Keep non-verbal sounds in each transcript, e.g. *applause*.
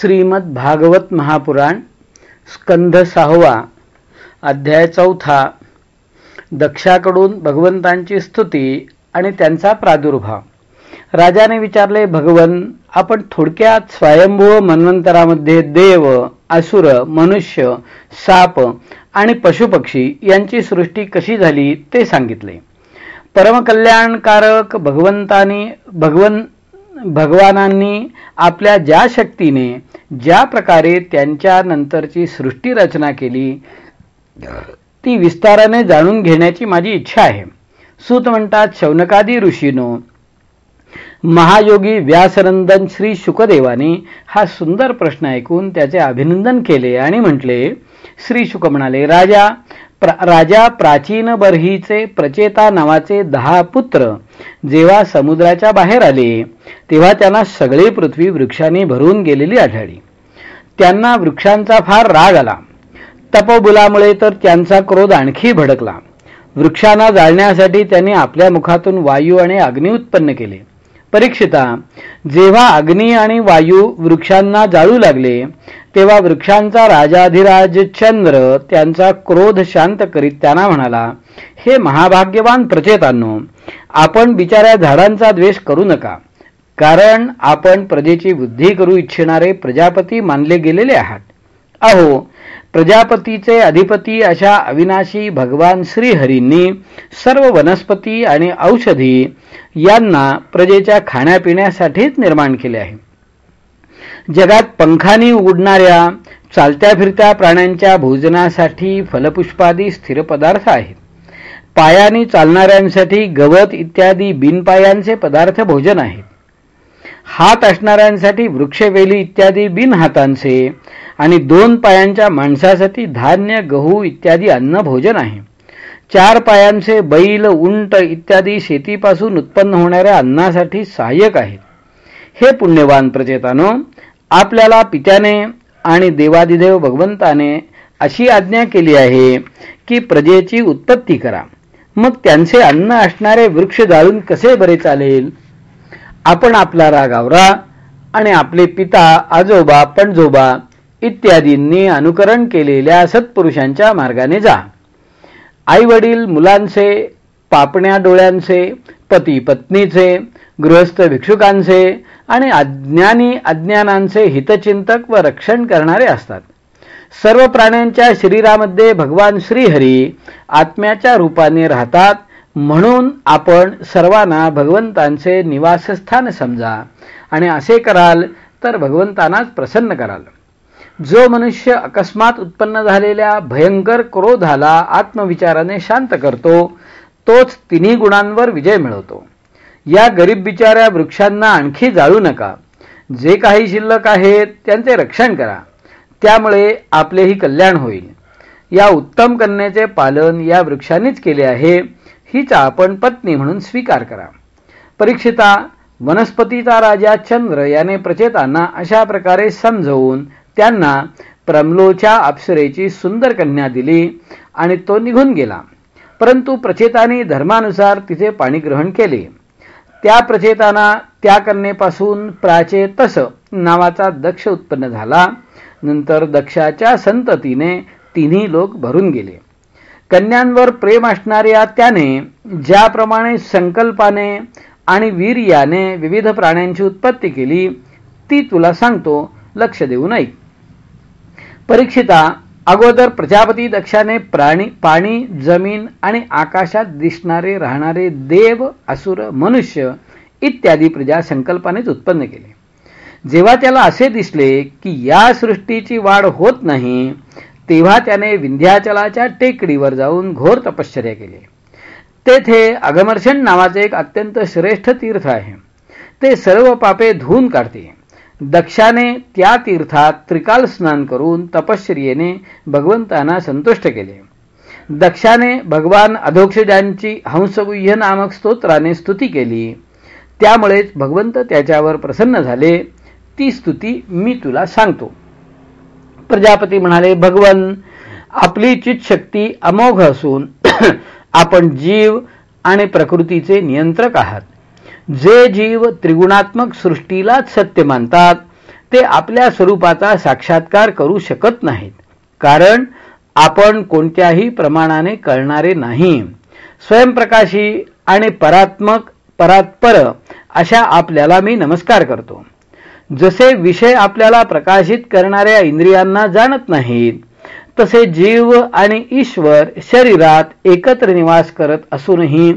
श्रीमद भागवत महापुराण स्कंध सहावा अध्याय चौथा. दक्षाकडून भगवंतांची स्तुती आणि त्यांचा प्रादुर्भाव. राजाने विचारले भगवन आपण थोडक्यात स्वयंभू मन्वंतरामध्ये देव असुर मनुष्य साप आणि पशुपक्षी यांची सृष्टी कशी झाली ते सांगितले. परमकल्याणकारक भगवंतानी भगवन भगवानांनी आपल्या ज्या शक्तीने ज्या प्रकारे त्यांच्यानंतरची सृष्टी रचना केली ती विस्ताराने जाणून घेण्याची माझी इच्छा आहे. सूत म्हणतात शौनकादी ऋषीनो महायोगी व्यासनंदन श्री शुकदेवाने हा सुंदर प्रश्न ऐकून त्याचे अभिनंदन केले आणि म्हटले श्री शुक म्हणाले राजा प्रा, राजा प्राचीन बर्हीचे प्रचेता नावाचे दहा पुत्र जेव्हा समुद्राच्या बाहेर आले तेव्हा त्यांना सगळी पृथ्वी वृक्षांनी भरून गेलेली आढळली. त्यांना वृक्षांचा फार राग आला. तपबुलामुळे तर त्यांचा क्रोध आणखी भडकला. वृक्षांना जाळण्यासाठी त्यांनी आपल्या मुखातून वायू आणि अग्नी उत्पन्न केले. परीक्षिता जेव्हा अग्नी आणि वायू वृक्षांना जाळू लागले तेव्हा वृक्षांचा राजाधिराज चंद्र त्यांचा क्रोध शांत करीत त्यांना म्हणाला हे महाभाग्यवान प्रचेतांनो आपण बिचाऱ्या झाडांचा द्वेष करू नका कारण आपण प्रजेची बुद्धी करू इच्छिणारे प्रजापती मानले गेलेले आहात. अहो प्रजापतीचे अधिपती अशा अविनाशी भगवान श्रीहरींनी सर्व वनस्पती आणि औषधी यांना प्रजेच्या खाण्यापिण्यासाठीच निर्माण केले आहे. जगात पंखानी उडणाऱ्या चालत्या फिरत्या प्राण्यांच्या भोजनासाठी फलपुष्पादी स्थिर पदार्थ आहेत. पायानी चालणाऱ्यांसाठी गवत इत्यादी बिनपायांचे पदार्थ भोजन आहेत. हात असणाऱ्यांसाठी वृक्षवेली इत्यादी बिनहातांचे आणि दोन पायांच्या माणसासाठी धान्य गहू इत्यादी अन्न भोजन आहे. चार पायांचे बैल उंट इत्यादी शेतीपासून उत्पन्न होणाऱ्या अन्नासाठी सहाय्यक आहेत. हे पुण्यवान प्रचेतानो आपल्याला पित्याने आणि देवादिदेव भगवंताने अशी आज्ञा केली आहे की प्रजेची उत्पत्ती करा. मग त्यांचे अन्न असणारे वृक्ष जाळून कसे बरे चालेल? आपण आपला राग आवरा आणि आपले पिता आजोबा पणजोबा इत्यादींनी अनुकरण केलेल्या सत्पुरुषांच्या मार्गाने जा. आई वडील मुलांचे पापण्या डोळ्यांचे पती पत्नीचे गृहस्थ भिक्षुकांचे आणि अज्ञानी अज्ञानांचे हितचिंतक व रक्षण करणारे असतात. सर्व प्राण्यांच्या शरीरामध्ये भगवान श्रीहरी आत्म्याच्या रूपाने राहतात म्हणून आपण सर्वांना भगवंतांचे निवासस्थान समजा. आणि असे कराल तर भगवंतांनाच प्रसन्न कराल. जो मनुष्य अकस्मात उत्पन्न झालेल्या भयंकर क्रोधाला आत्मविचाराने शांत करतो तोच तिन्ही गुणांवर विजय मिळवतो. या गरीब बिचाऱ्या वृक्षांना आणखी जाळू नका. जे काही शिल्लक आहेत त्यांचे रक्षण करा. त्यामुळे आपलेही कल्याण होईल. या उत्तम कन्याचे पालन या वृक्षांनीच केले आहे. हीच आपण पत्नी म्हणून स्वीकार करा. परीक्षिता वनस्पतीचा राजा चंद्र याने प्रचेतांना अशा प्रकारे समजवून त्यांना प्रमलोच्या अप्सरेची सुंदर कन्या दिली आणि तो निघून गेला. परंतु प्रचेताने धर्मानुसार तिचे पाणीग्रहण केले. त्या प्रचेताना त्या कन्येपासून प्राचेतस नावाचा दक्ष उत्पन्न झाला. नंतर दक्षाच्या संततीने तिन्ही लोक भरून गेले. कन्यांवर प्रेम असणाऱ्या त्याने ज्याप्रमाणे संकल्पाने आणि वीर्याने विविध प्राण्यांची उत्पत्ती केली ती तुला सांगतो लक्ष देऊ नये. परीक्षिता अगोदर प्रजापती दक्षाने प्राणी पाणी जमीन आणि आकाशात दिसणारे राहणारे देव असुर मनुष्य इत्यादी प्रजा संकल्पानेच उत्पन्न केले. जेव्हा त्याला असे दिसले की या सृष्टीची वाढ होत नाही तेव्हा त्याने विंध्याचलाच्या टेकडीवर जाऊन घोर तपश्चर्या केली. तेथे अगमर्षण नावाचे एक अत्यंत श्रेष्ठ तीर्थ आहे. ते सर्व पापे धुवून काढते. दक्षाने त्या तीर्थात त्रिकाल स्नान करून तपश्चर्येने भगवंतांना संतुष्ट केले. दक्षाने भगवान अधोक्षजांची हंसगुह्य नामक स्तोत्राने स्तुती केली. त्यामुळेच भगवंत त्याच्यावर प्रसन्न झाले. ती स्तुती मी तुला सांगतो. प्रजापती म्हणाले भगवन आपली चितशक्ती अमोघ असून *clears throat* आपण जीव आणि प्रकृतीचे नियंत्रक आहात. जे जीव त्रिगुणात्मक सृष्टीलाच सत्य मानतात ते आपल्या स्वरूपाचा साक्षात्कार करू शकत नाहीत. कारण आपण कोणत्याही प्रमाणाने कळणारे नाही. स्वयंप्रकाशी आणि परात्मक परात्पर अशा आपल्याला मी नमस्कार करतो. जसे विषय आपल्याला प्रकाशित करणाऱ्या इंद्रियांना जाणत नाहीत तसे जीव आणि ईश्वर शरीरात एकत्र निवास करत असूनही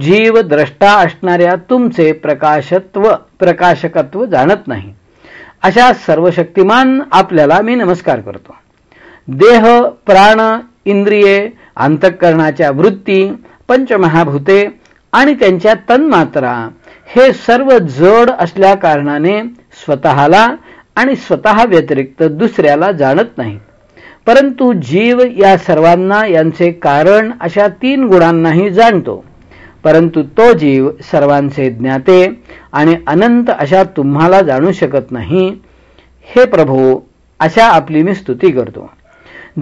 जीव द्रष्टा असणाऱ्या तुमचे प्रकाशत्व प्रकाशकत्व जाणत नाही. अशा सर्वशक्तिमान आपल्याला मी नमस्कार करतो. देह प्राण इंद्रिये अंतःकरणाच्या वृत्ती पंचमहाभूते आणि त्यांच्या तन्मात्रा हे सर्व जड असल्या कारणाने स्वतःला आणि स्वतः व्यतिरिक्त दुसऱ्याला जाणत नाही. परंतु जीव या सर्वांना यांचे कारण अशा तीन गुणांनाही जाणतो. परंतु तो जीव सर्वांचे ज्ञाते आणि अनंत अशा तुम्हाला जाणू शकत नाही. हे प्रभो अशा आपली मी स्तुती करतो.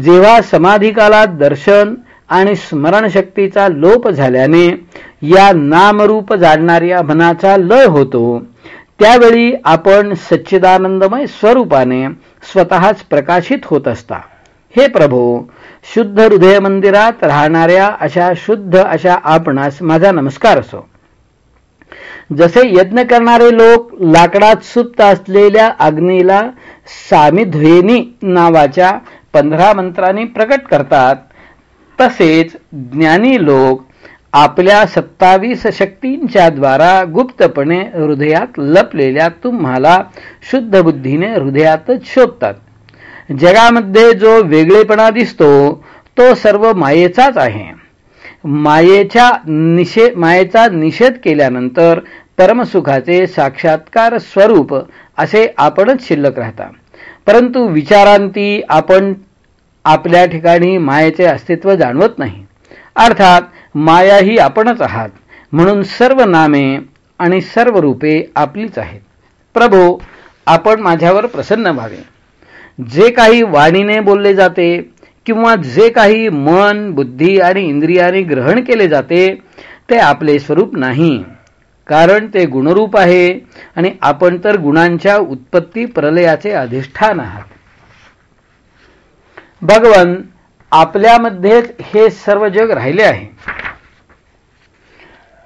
जेव्हा समाधिकालात दर्शन आणि स्मरणशक्तीचा लोप झाल्याने या नामरूप जाणणाऱ्या मनाचा लय होतो. त्यावेळी आपण सच्चिदानंदमय स्वरूपाने स्वतःच प्रकाशित होत असता. हे प्रभो शुद्ध हृदय मंदिरात राहणाऱ्या अशा शुद्ध अशा आपणास माझा नमस्कार असो. जसे यज्ञ करणारे लोक लाकडात सुप्त असलेल्या अग्नीला सामिध्वेनी नावाच्या पंधरा मंत्रांनी प्रकट करतात तसेच ज्ञानी लोक आपल्या सत्तावीस शक्तींच्या द्वारा गुप्तपणे हृदयात लपलेल्या तुम्हाला शुद्ध बुद्धीने हृदयातच शोधतात. जगामध्ये जो वेगळेपणा दिसतो तो सर्व मायेचाच आहे. मायेच्या निषे मायेचा निषेध केल्यानंतर परमसुखाचे साक्षात्कार स्वरूप असे आपणच शिल्लक राहता. परंतु विचारांती आपण आपल्या ठिकाणी मायेचे अस्तित्व जाणवत नाही. अर्थात माया ही आपणच आहात. म्हणून सर्व नामे आणि सर्व रूपे आपलीच आहेत. प्रभो आपण माझ्यावर प्रसन्न व्हावे. जे काही वाणीने बोलले जाते किंवा जे काही मन बुद्धी आणि इंद्रियाने ग्रहण केले जाते ते आपले स्वरूप नाही. कारण ते गुणरूप आहे आणि आपण तर गुणांच्या उत्पत्ती प्रलयाचे अधिष्ठान आहात. भगवन आपल्यामध्येच हे सर्व जग राहिले आहे.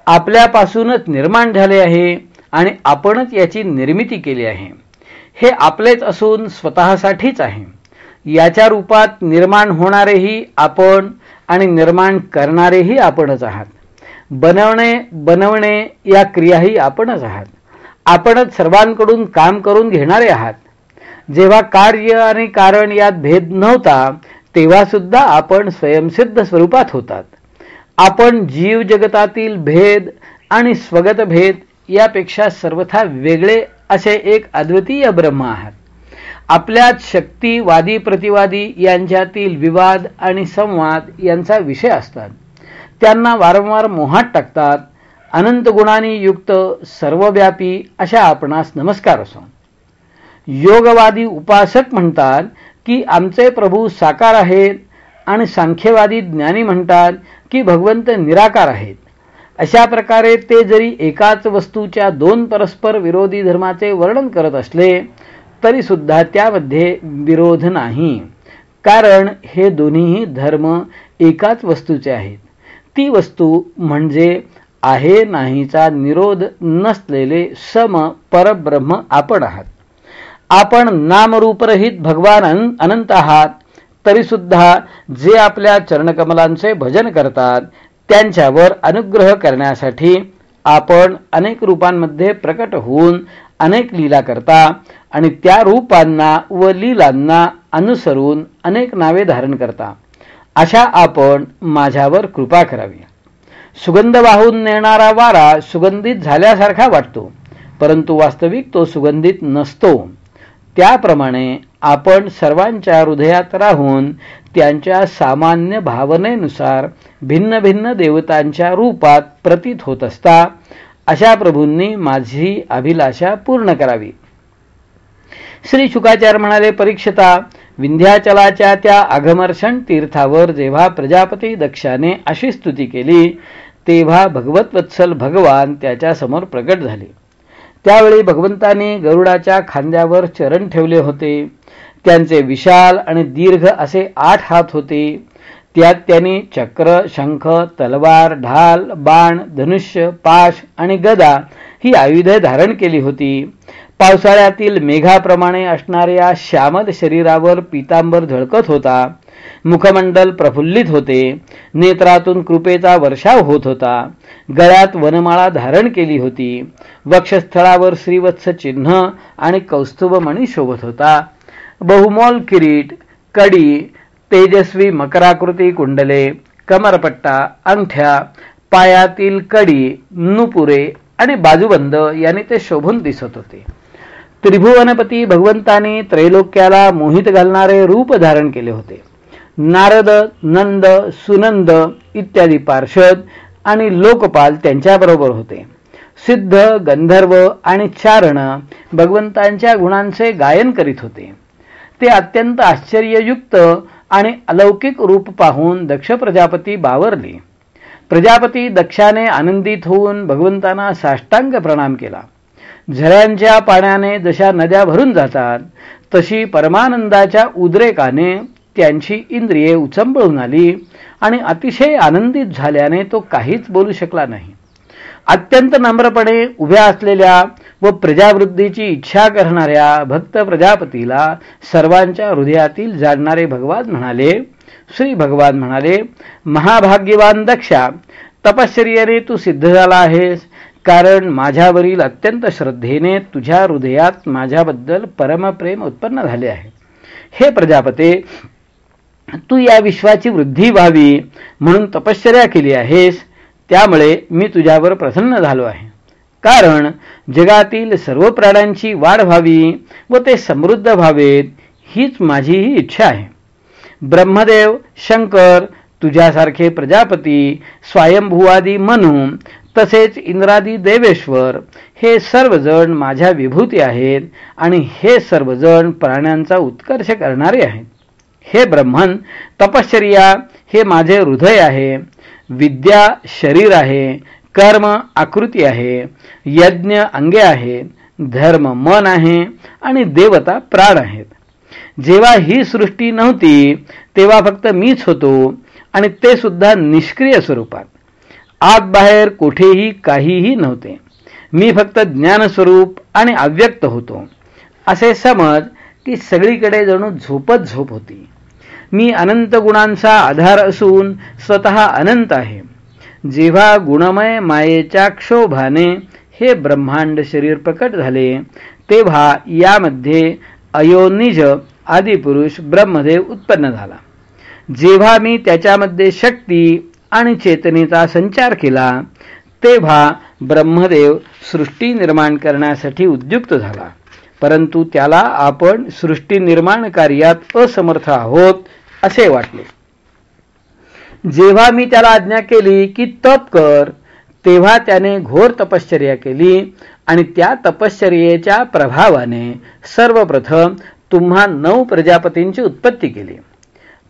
आपल्यापासूनच निर्माण झाले आहे आणि आपणच याची निर्मिती केली आहे. हे आपलेच असून स्वतःसाठीच आहे. याच्या रूपात निर्माण होणारेही आपण आणि निर्माण करणारेही आपणच आहात. बनवणे बनवणे या क्रियाही आपणच आहात. आपणच सर्वांकडून काम करून घेणारे आहात. जेव्हा कार्य आणि कारण यात भेद नव्हता तेव्हा सुद्धा आपण स्वयंसिद्ध स्वरूपात होतात. आपण जीव जगतातील भेद आणि स्वगत भेद यापेक्षा सर्वथा वेगळे असे एक अद्वितीय ब्रह्म आहात. आपल्यात शक्ती वादी प्रतिवादी यांच्यातील विवाद आणि संवाद यांचा विषय असतात. त्यांना वारंवार मोहात टाकतात. अनंत गुणांनी युक्त सर्वव्यापी अशा आपणास नमस्कार असो. योगवादी उपासक म्हणतात की आमचे प्रभू साकार आहेत आणि सांख्यवादी ज्ञानी म्हणतात की भगवंत निराकार आहेत. अशा प्रकारे ते जरी एकाच वस्तूच्या दोन परस्पर विरोधी धर्माचे वर्णन करत असले तरीसुद्धा त्यामध्ये विरोध नाही. कारण हे दोन्हीही धर्म एकाच वस्तूचे आहेत. ती वस्तू म्हणजे आहे नाहीचा निरोध नसलेले सम परब्रह्म आपण आहात. आपण नामरूपरहित भगवान अनंत आहात तरी सुद्धा जे आपल्या चरणकमलांचे भजन करतात त्यांच्यावर अनुग्रह करण्यासाठी आपण अनेक रूपांमध्ये प्रकट होऊन अनेक लीला करता आणि त्या रूपांना व लीलांना अनुसरून अनेक नावे धारण करता. अशा आपण माझ्यावर कृपा करावी. सुगंध वाहून नेणारा वारा सुगंधित झाल्यासारखा वाटतो परंतु वास्तविक तो सुगंधित नसतो. त्याप्रमाणे आपण सर्वांच्या हृदयात राहून त्यांच्या सामान्य भावनेनुसार भिन्न भिन्न देवतांच्या रूपात प्रतीत होत असता अशा प्रभूंनी माझी अभिलाषा पूर्ण करावी. श्री शुकाचार्य म्हणाले परीक्षता विंध्याचलाच्या त्या अघमर्षण तीर्थावर जेव्हा प्रजापती दक्षाने अशी स्तुती केली तेव्हा भगवत वत्सल भगवान त्याच्यासमोर प्रकट झाले. त्यावेळी भगवंतांनी गरुडाच्या खांद्यावर चरण ठेवले होते. त्यांचे विशाल आणि दीर्घ असे आठ हात होते. त्यात त्यांनी चक्र शंख तलवार ढाल बाण धनुष्य पाश आणि गदा ही आयुधे धारण केली होती. पावसाळ्यातील मेघाप्रमाणे असणाऱ्या श्यामद शरीरावर पितांबर झळकत होता. मुखमंडल प्रफुल्लित होते. नेत्रातून कृपेचा वर्षाव होत होता. गळ्यात वनमाळा धारण केली होती. वक्षस्थळावर श्रीवत्स चिन्ह आणि कौस्तुभमणी शोभत होता. बहुमोल किरीट कडी तेजस्वी मकराकृती कुंडले कमरपट्टा अंगठ्या पायातील कडी नुपुरे आणि बाजूबंद यांनी ते शोभून दिसत होते. त्रिभुवनपती भगवंतानी त्रैलोक्याला मोहित घालणारे रूप धारण केले होते. नारद नंद सुनंद इत्यादी पार्षद आणि लोकपाल त्यांच्याबरोबर होते. सिद्ध गंधर्व आणि चारण भगवंतांच्या गुणांचे गायन करीत होते. ते अत्यंत आश्चर्ययुक्त आणि अलौकिक रूप पाहून दक्ष प्रजापती बावरले. प्रजापती दक्षाने आनंदित होऊन भगवंतांना साष्टांग प्रणाम केला. झऱ्यांच्या पाण्याने जशा नद्या भरून जातात तशी परमानंदाच्या उद्रेकाने त्यांची इंद्रिये उचंबळून आली आणि अतिशय आनंदित झाल्याने तो काहीच बोलू शकला नाही. अत्यंत नम्रपणे उभ्या असलेल्या व प्रजावृद्धीची इच्छा करणाऱ्या भक्त प्रजापतीला सर्वांच्या हृदयातील जाणणारे भगवान म्हणाले श्री भगवान म्हणाले महाभाग्यवान दक्षा तपश्चर्याने तू सिद्ध झाला आहेस कारण माझ्यावरील अत्यंत श्रद्धेने तुझ्या हृदयात माझ्याबद्दल परमप्रेम उत्पन्न झाले आहे. हे प्रजापते तू या विश्वाची वृद्धी व्हावी म्हणून तपश्चर्या केली आहेस त्यामुळे मी तुझ्यावर प्रसन्न झालो आहे. कारण जगातील सर्व प्राण्यांची वाढ व्हावी व ते समृद्ध व्हावेत हीच माझीही इच्छा आहे. ब्रह्मदेव शंकर तुझ्यासारखे प्रजापती स्वायंभुवादी मनू तसेच इंद्रादी देवेश्वर हे सर्वजण माझ्या विभूती आहेत आणि हे सर्वजण प्राण्यांचा उत्कर्ष करणारे आहेत. हे ब्रह्मन तपश्चर्या हे माझे हृदय आहे. विद्या शरीर आहे कर्म आकृती आहे यज्ञ अंगे आहेत धर्म मन आहे आणि देवता प्राण आहेत. जेव्हा ही सृष्टी नव्हती तेव्हा फक्त मीच होतो आणि ते सुद्धा निष्क्रिय स्वरूपात. आत बाहेर कुठेही काहीही नव्हते. मी फक्त ज्ञानस्वरूप आणि अव्यक्त होतो. असे समज की सगळीकडे जणू झोपत झोप होती. मी अनंत गुणांचा आधार असून स्वतः अनंत आहे. जेव्हा गुणमय मायेच्या क्षोभाने हे ब्रह्मांड शरीर प्रकट झाले तेव्हा यामध्ये अयोनिज आदिपुरुष ब्रह्मदेव उत्पन्न झाला. जेव्हा मी त्याच्यामध्ये शक्ती आणि चेतनेचा संचार केला तेव्हा ब्रह्मदेव सृष्टी निर्माण करण्यासाठी उद्युक्त झाला. परंतु त्याला आपण सृष्टी निर्माण कार्यात असमर्थ आहोत असे वाटले. जेव्हा मी त्याला आज्ञा केली की तप कर तेव्हा त्याने घोर तपश्चर्या केली आणि त्या तपश्चर्येच्या प्रभावाने सर्वप्रथम तुम्हा नऊ प्रजापतींची उत्पत्ती केली.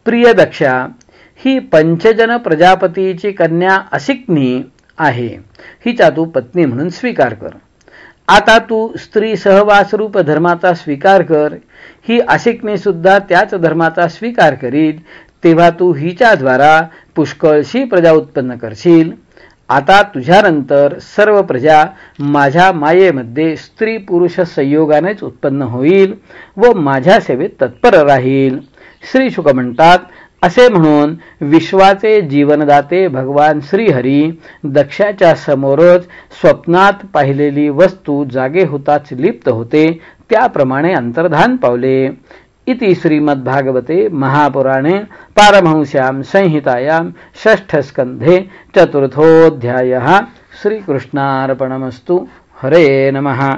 प्रिय दक्षा ही पंचजन प्रजापतीची कन्या असिक्नी आहे. हिचा तू पत्नी म्हणून स्वीकार कर. आता तू स्त्री सहवासरूप धर्माचा स्वीकार कर. ही आशिकने सुद्धा त्याच धर्माचा स्वीकार करीत तेव्हा तू हिच्याद्वारा पुष्कळशी प्रजा उत्पन्न करशील. आता तुझ्यानंतर सर्व प्रजा माझ्या मायेमध्ये स्त्री पुरुष संयोगानेच उत्पन्न होईल व माझ्या सेवेत तत्पर राहील. श्री शुक म्हणतात असे म्हणून विश्वाचे जीवनदाते भगवान श्रीहरी दक्षाच्या समोरच स्वप्नात पाहिलेली वस्तू जागे होताच लिप्त होते त्याप्रमाणे अंतर्धान पावले. इति श्रीमद्भागवते महापुराणे पारमहंस्यां संहितायां षष्ठस्कन्धे चतुर्थोऽध्यायः. श्रीकृष्णार्पणमस्तु. हरे नमः.